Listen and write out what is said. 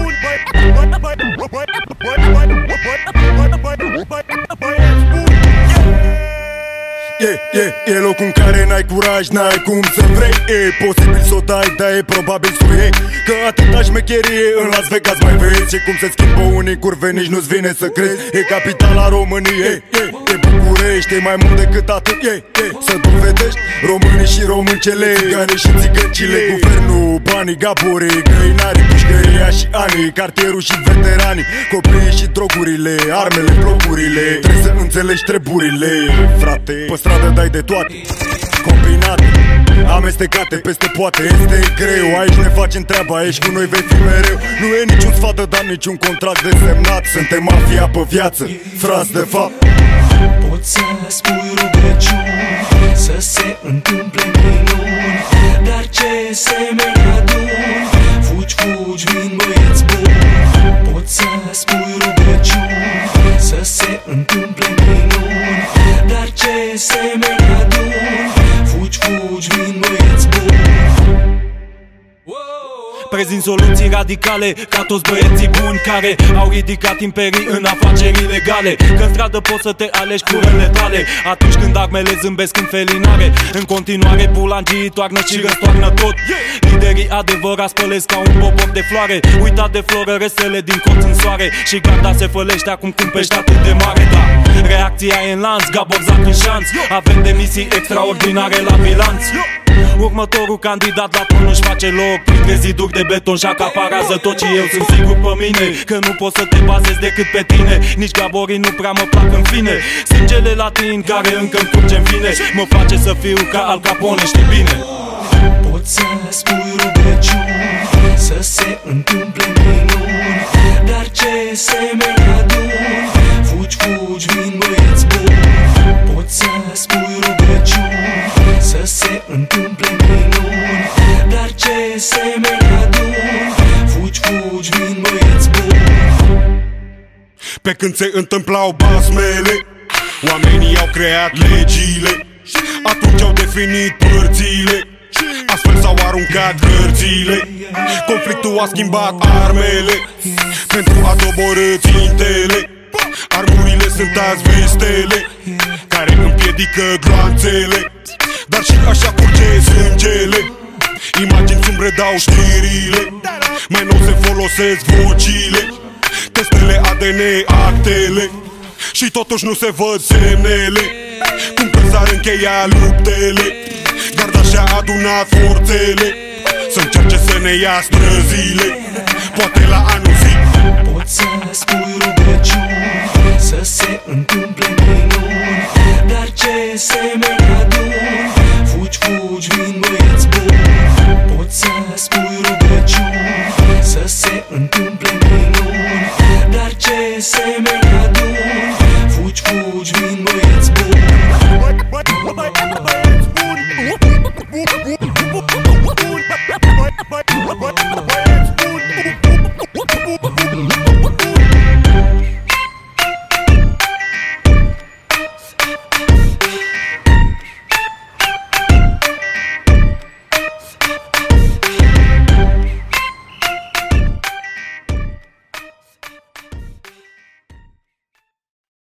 bun Băieți bun E, e, locul în care n-ai curaj, n-ai cum să vrei. E posibil să o dai, dar e probabil să iei. Că atâta șmecherie în Las Vegas mai vezi Și cum se schimbă unii curve, nici nu-ți vine să crezi. E capitala României. E, e. București, e mai mult decât atât e, e, Să dovedești românii și româncele Țigane și țigăncile Guvernul, banii, gaborii, găinarii, pușcăria și anii Cartierul și veteranii, copiii și drogurile Armele, blocurile, trebuie să înțelegi treburile Frate, pe stradă dai de toate Combinate, amestecate peste poate. Este greu, aici ne facem treaba Aici cu noi vei fi mereu. Nu e niciun sfat de dat, niciun contract de semnat. Suntem mafia pe viață, frați de fapt Poți să spui rugăciuni Să se întâmple minuni Dar ce semeni adun? Fugi, fugi, vin băieți buni. Poți să spui rugăciuni Să se întâmple minuni Dar ce semeni adun? Fugi, fugi, vin băieți Prezint soluții radicale Ca toți băieții buni care au ridicat imperii în afaceri legale Că în stradă poți să te alegi cu rele tale. Atunci când armele zâmbesc în felinare În continuare bulangii toarnă și răstoarnă tot. Liderii adevărați spălesc ca un popor de floare. Uitat de floră resele din colț în soare Și garda se fălește acum cum pești atât de mare Da, reacția e în lanț, Gabor Zac în șanț Avem demisii extraordinare la bilanț Următorul candidat la tron își face loc. Printre ziduri de beton și acaparează tot Și eu sunt sigur pe mine. Că nu pot să te bazezi decât pe tine. Nici gaborii nu prea mă plac în fine. Sângele latin care încă îmi curge în vine Mă face să fiu ca Al Capone, știi bine. Poți să spui rugăciuni Să se întâmple minuni. Dar ce semeni adun Fugi, fugi, vin băieți buni. Poți să spui rugăciuni Să se întâmple minuni Dar ce semeni adun? Fugi, fugi, vin băieți buni. Pe când se întâmplau basmele Oamenii au creat legile. Atunci au definit părțile Astfel s-au aruncat cărțile. Conflictul a schimbat armele Pentru a doborâ țintele. Armurile sunt azi vestele Care împiedică gloanțele Dar și așa curge sângele Imagini sumbre dau știrile. Mai nou se folosesc vocile. Testele ADN, actele. Și totuși nu se văd semnele. Cum că s-ar încheia luptele. Garda și-a adunat forțele. Să încerce să ne ia străzile. Poate la anul zi. Poți să spui rugăciuni rugăciuni